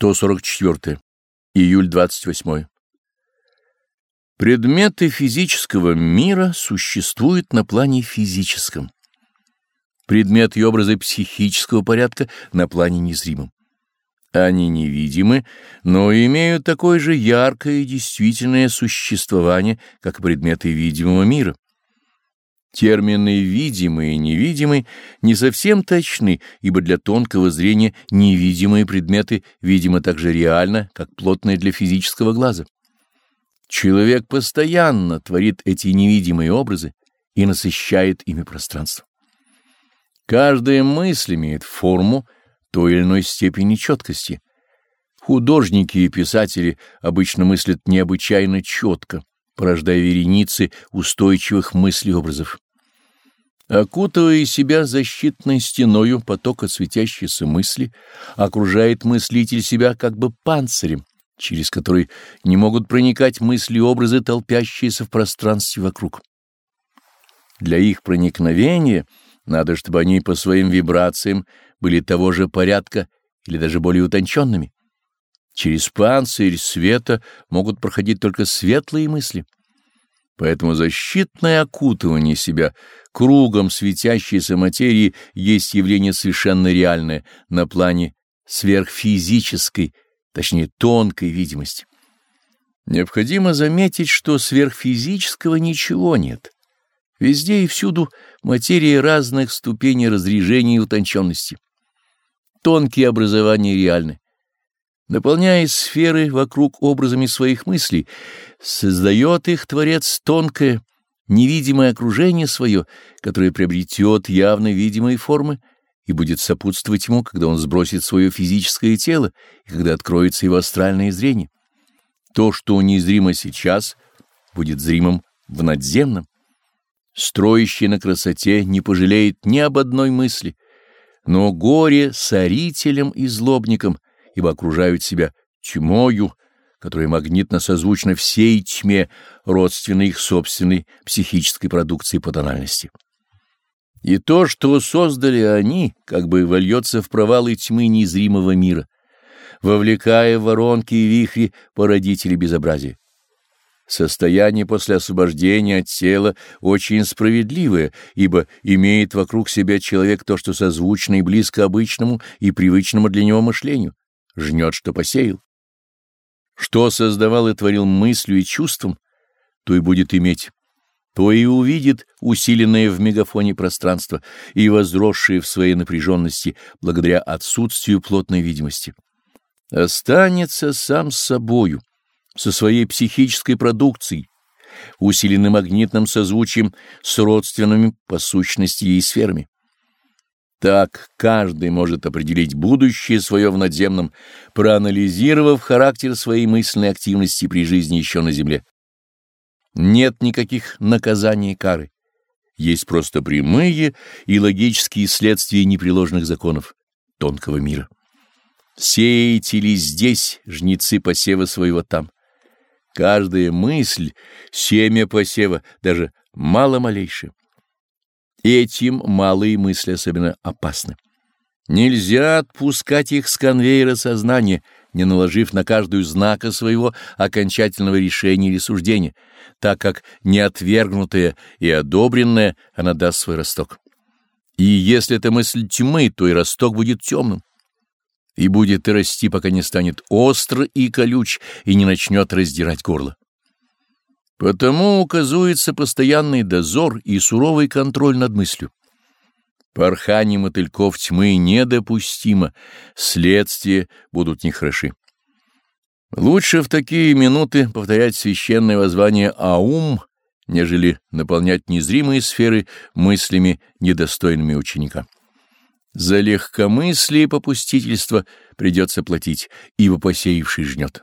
144. Июль 28. Предметы физического мира существуют на плане физическом. Предметы и образы психического порядка на плане незримом. Они невидимы, но имеют такое же яркое и действительное существование, как предметы видимого мира. Термины «видимый» и «невидимый» не совсем точны, ибо для тонкого зрения невидимые предметы видимы так же реально, как плотные для физического глаза. Человек постоянно творит эти невидимые образы и насыщает ими пространство. Каждая мысль имеет форму той или иной степени четкости. Художники и писатели обычно мыслят необычайно четко, порождая вереницы устойчивых мыслей-образов. Окутывая себя защитной стеною потока светящейся мысли, окружает мыслитель себя как бы панцирем, через который не могут проникать мысли-образы, толпящиеся в пространстве вокруг. Для их проникновения надо, чтобы они по своим вибрациям были того же порядка или даже более утонченными. Через панцирь света могут проходить только светлые мысли. Поэтому защитное окутывание себя кругом светящейся материи есть явление совершенно реальное на плане сверхфизической, точнее тонкой видимости. Необходимо заметить, что сверхфизического ничего нет. Везде и всюду материя разных ступеней разрежения и утонченности. Тонкие образования реальны наполняя сферы вокруг образами своих мыслей, создает их Творец тонкое, невидимое окружение свое, которое приобретет явно видимые формы и будет сопутствовать ему, когда он сбросит свое физическое тело и когда откроется его астральное зрение. То, что незримо сейчас, будет зримым в надземном. Строящий на красоте не пожалеет ни об одной мысли, но горе сорителям и злобникам — ибо окружают себя тьмою, которая магнитно созвучна всей тьме, родственной их собственной психической продукции по тональности. И то, что создали они, как бы вольется в провалы тьмы незримого мира, вовлекая в воронки и вихри породителей безобразия. Состояние после освобождения от тела очень справедливое, ибо имеет вокруг себя человек то, что созвучно и близко обычному и привычному для него мышлению жнет, что посеял. Что создавал и творил мыслью и чувством, то и будет иметь, то и увидит усиленное в мегафоне пространство и возросшее в своей напряженности благодаря отсутствию плотной видимости. Останется сам с собою, со своей психической продукцией, усиленным магнитным созвучием с родственными по сущности и сферами. Так каждый может определить будущее свое в надземном, проанализировав характер своей мысленной активности при жизни еще на земле. Нет никаких наказаний и кары. Есть просто прямые и логические следствия непреложных законов тонкого мира. Сеете ли здесь жнецы посева своего там? Каждая мысль — семя посева, даже мало-малейшее. Этим малые мысли особенно опасны. Нельзя отпускать их с конвейера сознания, не наложив на каждую знака своего окончательного решения или суждения, так как неотвергнутая и одобренная она даст свой росток. И если это мысль тьмы, то и росток будет темным. И будет и расти, пока не станет остро и колюч и не начнет раздирать горло. Потому указывается постоянный дозор и суровый контроль над мыслью. Порхание мотыльков тьмы недопустимо, следствия будут нехороши. Лучше в такие минуты повторять священное воззвание «Аум», нежели наполнять незримые сферы мыслями, недостойными ученика. За легкомыслие и попустительство придется платить, ибо посеявший жнет.